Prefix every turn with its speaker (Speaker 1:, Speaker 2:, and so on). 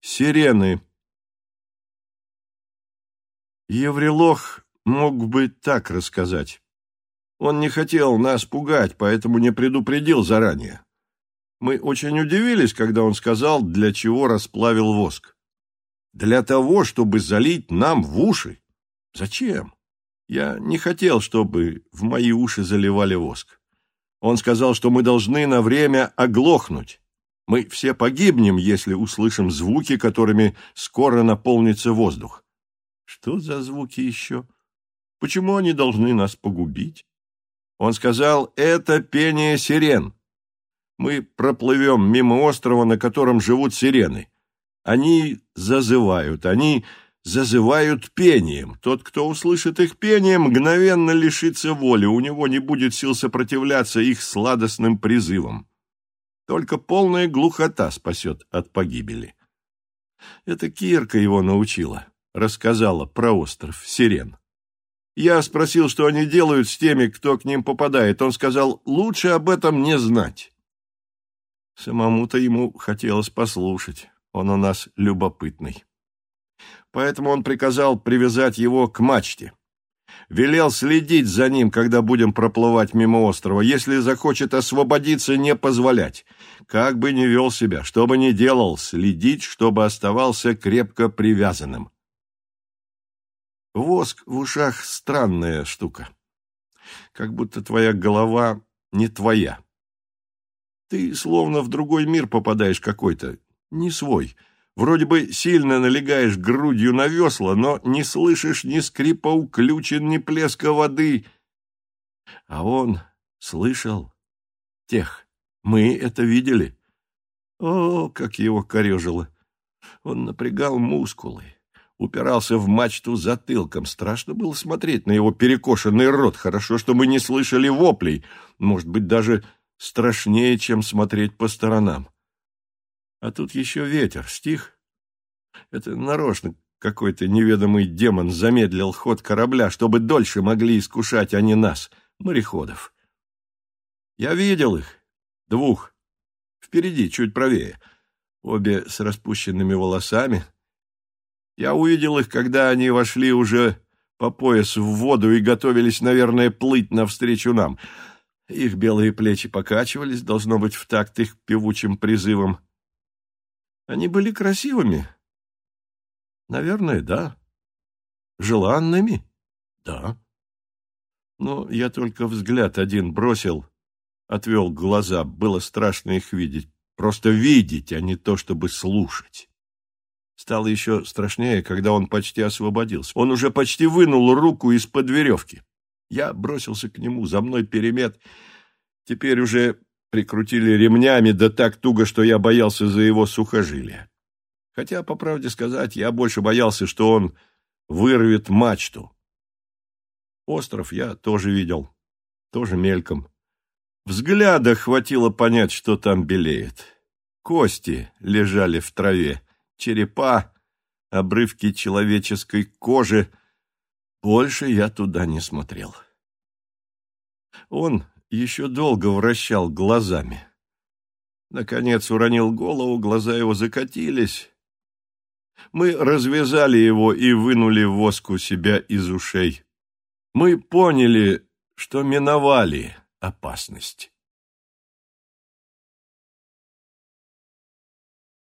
Speaker 1: Сирены. Еврелох мог бы так рассказать. Он не хотел нас пугать, поэтому не предупредил заранее. Мы очень удивились, когда он сказал, для чего расплавил воск. Для того, чтобы залить нам в уши. Зачем? Я не хотел, чтобы в мои уши заливали воск. Он сказал, что мы должны на время оглохнуть. Мы все погибнем, если услышим звуки, которыми скоро наполнится воздух. Что за звуки еще? Почему они должны нас погубить? Он сказал, это пение сирен. Мы проплывем мимо острова, на котором живут сирены. Они зазывают, они зазывают пением. Тот, кто услышит их пение, мгновенно лишится воли, у него не будет сил сопротивляться их сладостным призывам. Только полная глухота спасет от погибели. Это Кирка его научила, рассказала про остров Сирен. Я спросил, что они делают с теми, кто к ним попадает. Он сказал, лучше об этом не знать. Самому-то ему хотелось послушать. Он у нас любопытный. Поэтому он приказал привязать его к мачте. Велел следить за ним, когда будем проплывать мимо острова. Если захочет освободиться, не позволять. Как бы ни вел себя, что бы ни делал, следить, чтобы оставался крепко привязанным. Воск в ушах — странная штука. Как будто твоя голова не твоя. Ты словно в другой мир попадаешь какой-то, не свой — Вроде бы сильно налегаешь грудью на весла, но не слышишь ни скрипа уключен, ни плеска воды. А он слышал тех. Мы это видели. О, как его корежило! Он напрягал мускулы, упирался в мачту затылком. Страшно было смотреть на его перекошенный рот. Хорошо, что мы не слышали воплей. Может быть, даже страшнее, чем смотреть по сторонам. А тут еще ветер стих. Это нарочно какой-то неведомый демон замедлил ход корабля, чтобы дольше могли искушать они нас, мореходов. Я видел их, двух, впереди, чуть правее, обе с распущенными волосами. Я увидел их, когда они вошли уже по пояс в воду и готовились, наверное, плыть навстречу нам. Их белые плечи покачивались, должно быть, в такт их певучим призывом. Они были красивыми? Наверное, да. Желанными? Да. Но я только взгляд один бросил, отвел глаза. Было страшно их видеть. Просто видеть, а не то, чтобы слушать. Стало еще страшнее, когда он почти освободился. Он уже почти вынул руку из-под веревки. Я бросился к нему, за мной перемет. Теперь уже прикрутили ремнями, да так туго, что я боялся за его сухожилия. Хотя, по правде сказать, я больше боялся, что он вырвет мачту. Остров я тоже видел, тоже мельком. Взгляда хватило понять, что там белеет. Кости лежали в траве, черепа, обрывки человеческой кожи. Больше я туда не смотрел. Он еще долго вращал глазами. Наконец уронил голову, глаза его закатились. Мы развязали его и вынули воск у себя из ушей. Мы поняли, что миновали опасность.